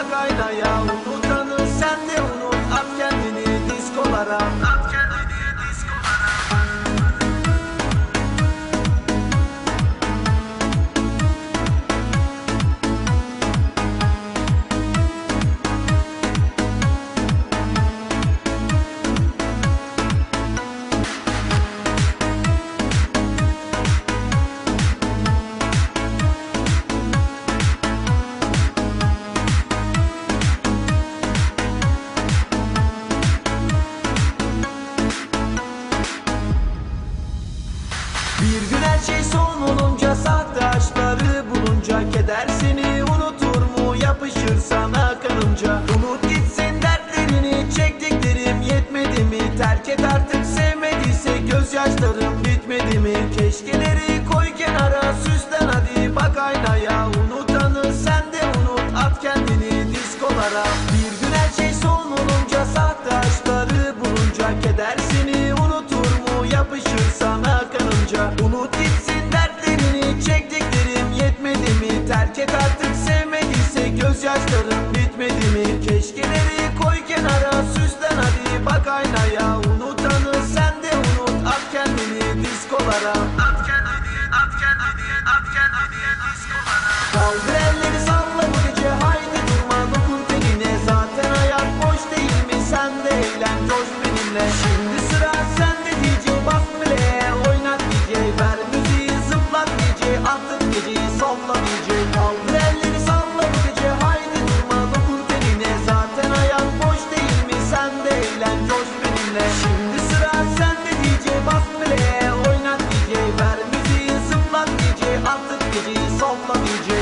hadi bak aynaya et artık sevmediyse gözyaşlarım bitmedi mi? Keşkeleri koy kenara süslen hadi. Bak aynaya Unutanı sen de unut. At kendini diskolara. Bir gün her şey son olunca sahte aşkları bulunca Keder seni unutur mu? Yapışır sana karınca Unut gitsin dertlerini çektiklerim yetmedi mi? Terk et artık sevmediyse gözyaşlarım bitmedi mi? Keşkeleri diskolara love you, Jay.